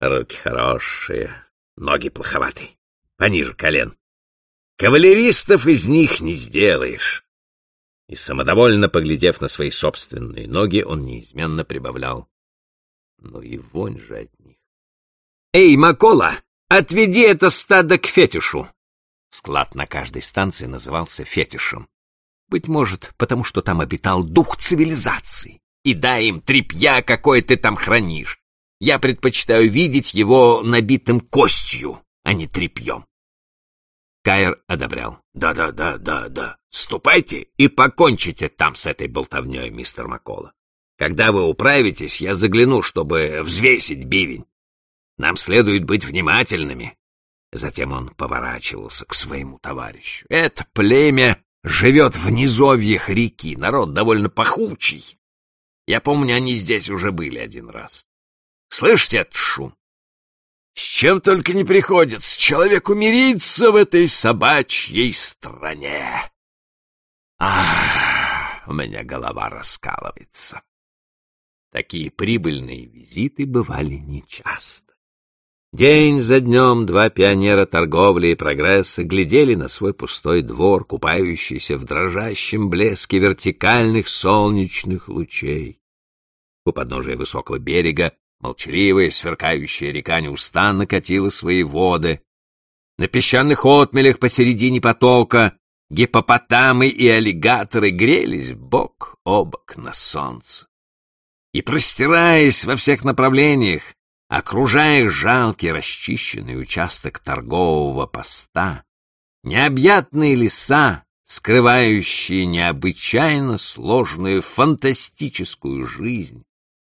Руки хорошие, ноги плоховаты, пониже колен. Кавалеристов из них не сделаешь. И самодовольно поглядев на свои собственные ноги, он неизменно прибавлял. Ну и вонь же от них. — Эй, Макола, отведи это стадо к фетишу! Склад на каждой станции назывался фетишем. Быть может, потому что там обитал дух цивилизации. И дай им тряпья, какое ты там хранишь. Я предпочитаю видеть его набитым костью, а не тряпьем. Кайр одобрял. «Да-да-да-да-да. Ступайте и покончите там с этой болтовней, мистер Маккола. Когда вы управитесь, я загляну, чтобы взвесить бивень. Нам следует быть внимательными». Затем он поворачивался к своему товарищу. «Это племя живет в низовьях реки, народ довольно пахучий. Я помню, они здесь уже были один раз. Слышите этот шум? С чем только не приходится человеку мириться в этой собачьей стране. А, у меня голова раскалывается. Такие прибыльные визиты бывали нечасто. День за днем два пионера торговли и прогресса глядели на свой пустой двор, купающийся в дрожащем блеске вертикальных солнечных лучей. У подножия высокого берега Молчаливая, сверкающая река неустанно катила свои воды. На песчаных отмелях посередине потока гипопотамы и аллигаторы грелись бок о бок на солнце. И, простираясь во всех направлениях, окружая жалкий расчищенный участок торгового поста, необъятные леса, скрывающие необычайно сложную фантастическую жизнь,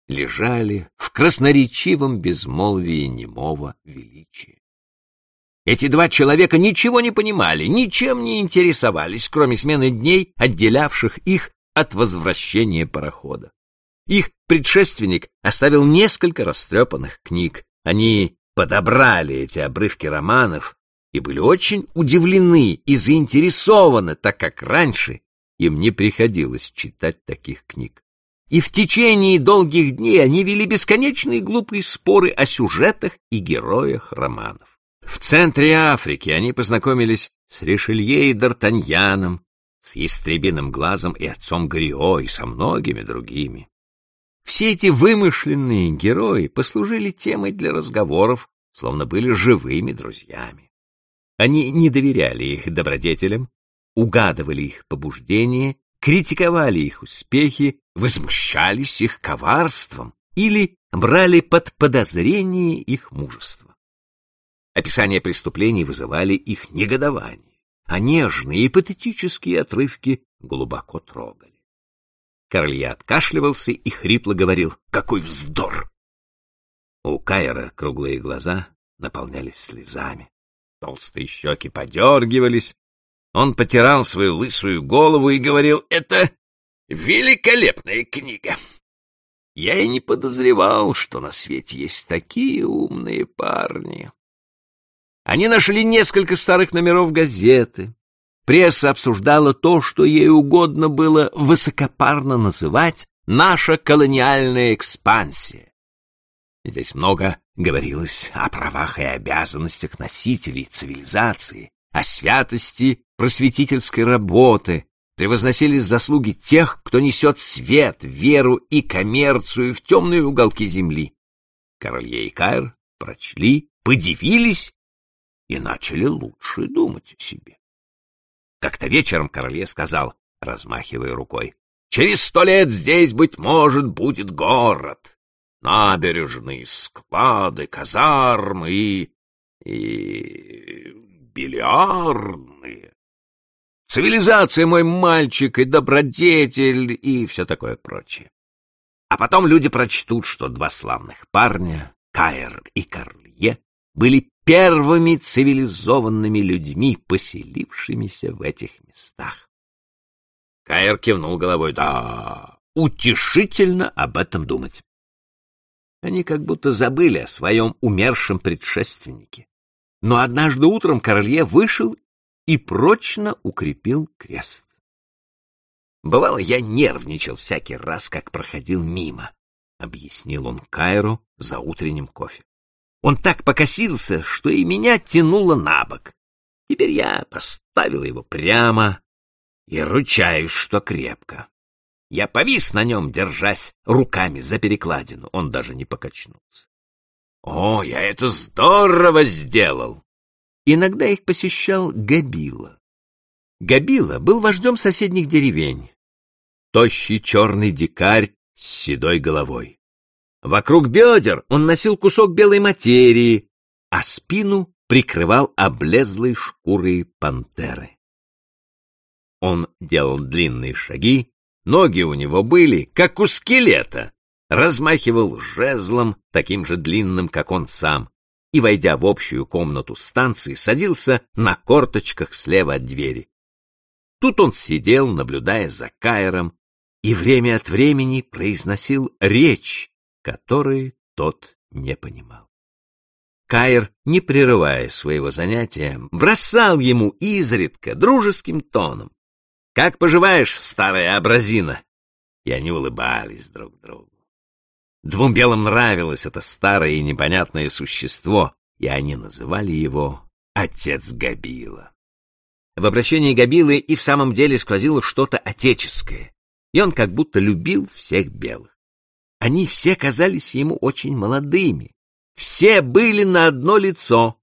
лежали в красноречивом безмолвии немого величия. Эти два человека ничего не понимали, ничем не интересовались, кроме смены дней, отделявших их от возвращения парохода. Их предшественник оставил несколько растрепанных книг. Они подобрали эти обрывки романов и были очень удивлены и заинтересованы, так как раньше им не приходилось читать таких книг и в течение долгих дней они вели бесконечные глупые споры о сюжетах и героях романов. В центре Африки они познакомились с Ришелье и Д'Артаньяном, с Ястребиным глазом и отцом Грио и со многими другими. Все эти вымышленные герои послужили темой для разговоров, словно были живыми друзьями. Они не доверяли их добродетелям, угадывали их побуждения критиковали их успехи, возмущались их коварством или брали под подозрение их мужество. Описания преступлений вызывали их негодование, а нежные и патетические отрывки глубоко трогали. Королья откашливался и хрипло говорил «Какой вздор!». У Кайра круглые глаза наполнялись слезами, толстые щеки подергивались, он потирал свою лысую голову и говорил, «Это великолепная книга. Я и не подозревал, что на свете есть такие умные парни». Они нашли несколько старых номеров газеты. Пресса обсуждала то, что ей угодно было высокопарно называть «наша колониальная экспансия». Здесь много говорилось о правах и обязанностях носителей цивилизации, о святости просветительской работы, превозносились заслуги тех, кто несет свет, веру и коммерцию в темные уголки земли. Королье и Кайр прочли, подивились и начали лучше думать о себе. Как-то вечером короле сказал, размахивая рукой, «Через сто лет здесь, быть может, будет город, набережные, склады, казармы и... и бильярдные. Цивилизация, мой мальчик, и добродетель, и все такое прочее. А потом люди прочтут, что два славных парня, Каэр и Карлье, были первыми цивилизованными людьми, поселившимися в этих местах. Каэр кивнул головой. Да, утешительно об этом думать. Они как будто забыли о своем умершем предшественнике. Но однажды утром Королье вышел и прочно укрепил крест. Бывало, я нервничал всякий раз, как проходил мимо, — объяснил он Кайру за утренним кофе. Он так покосился, что и меня тянуло на бок. Теперь я поставил его прямо и ручаюсь, что крепко. Я повис на нем, держась руками за перекладину. Он даже не покачнулся. О, я это здорово сделал! Иногда их посещал Габила. Габила был вождем соседних деревень. Тощий черный дикарь с седой головой. Вокруг бедер он носил кусок белой материи, а спину прикрывал облезлой шкурой пантеры. Он делал длинные шаги, ноги у него были, как у скелета, размахивал жезлом, таким же длинным, как он сам, и, войдя в общую комнату станции, садился на корточках слева от двери. Тут он сидел, наблюдая за Кайром, и время от времени произносил речь, которую тот не понимал. Кайр, не прерывая своего занятия, бросал ему изредка дружеским тоном. «Как поживаешь, старая абразина?» И они улыбались друг другу. Двум белым нравилось это старое и непонятное существо, и они называли его «Отец Габила». В обращении Габилы и в самом деле сквозило что-то отеческое, и он как будто любил всех белых. Они все казались ему очень молодыми, все были на одно лицо.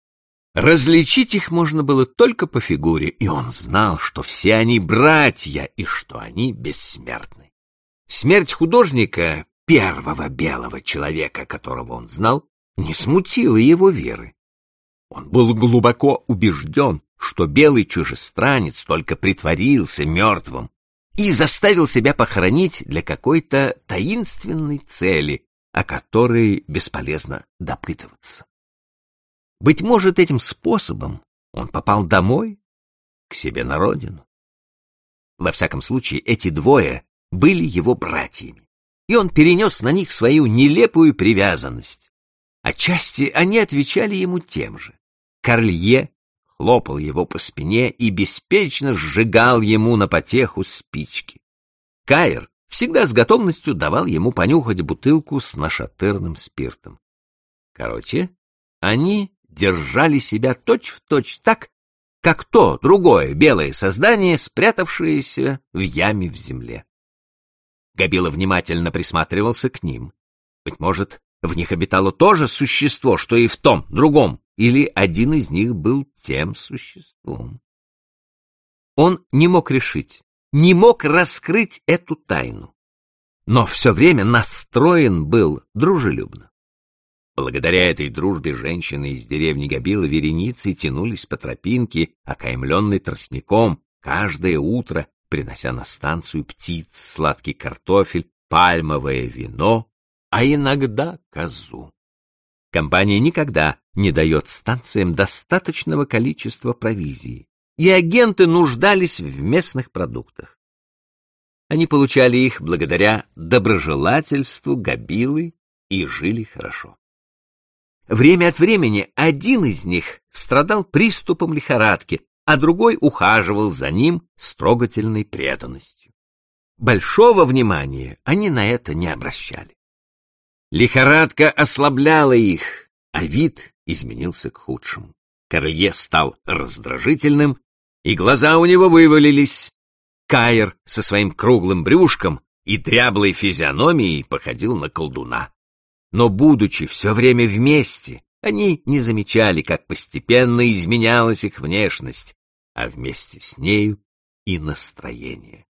Различить их можно было только по фигуре, и он знал, что все они братья и что они бессмертны. Смерть художника первого белого человека, которого он знал, не смутило его веры. Он был глубоко убежден, что белый чужестранец только притворился мертвым и заставил себя похоронить для какой-то таинственной цели, о которой бесполезно допытываться. Быть может, этим способом он попал домой, к себе на родину. Во всяком случае, эти двое были его братьями и он перенес на них свою нелепую привязанность. Отчасти они отвечали ему тем же. Карлье хлопал его по спине и беспечно сжигал ему на потеху спички. Кайр всегда с готовностью давал ему понюхать бутылку с нашатырным спиртом. Короче, они держали себя точь-в-точь точь так, как то другое белое создание, спрятавшееся в яме в земле. Габила внимательно присматривался к ним. Быть может, в них обитало то же существо, что и в том, другом, или один из них был тем существом. Он не мог решить, не мог раскрыть эту тайну, но все время настроен был дружелюбно. Благодаря этой дружбе женщины из деревни Габила вереницей тянулись по тропинке, окаймленной тростником, каждое утро принося на станцию птиц, сладкий картофель, пальмовое вино, а иногда козу. Компания никогда не дает станциям достаточного количества провизии, и агенты нуждались в местных продуктах. Они получали их благодаря доброжелательству Габилы и жили хорошо. Время от времени один из них страдал приступом лихорадки, а другой ухаживал за ним с трогательной преданностью. Большого внимания они на это не обращали. Лихорадка ослабляла их, а вид изменился к худшему. Королье стал раздражительным, и глаза у него вывалились. Каир со своим круглым брюшком и дряблой физиономией походил на колдуна. Но, будучи все время вместе, они не замечали, как постепенно изменялась их внешность, а вместе с нею и настроение.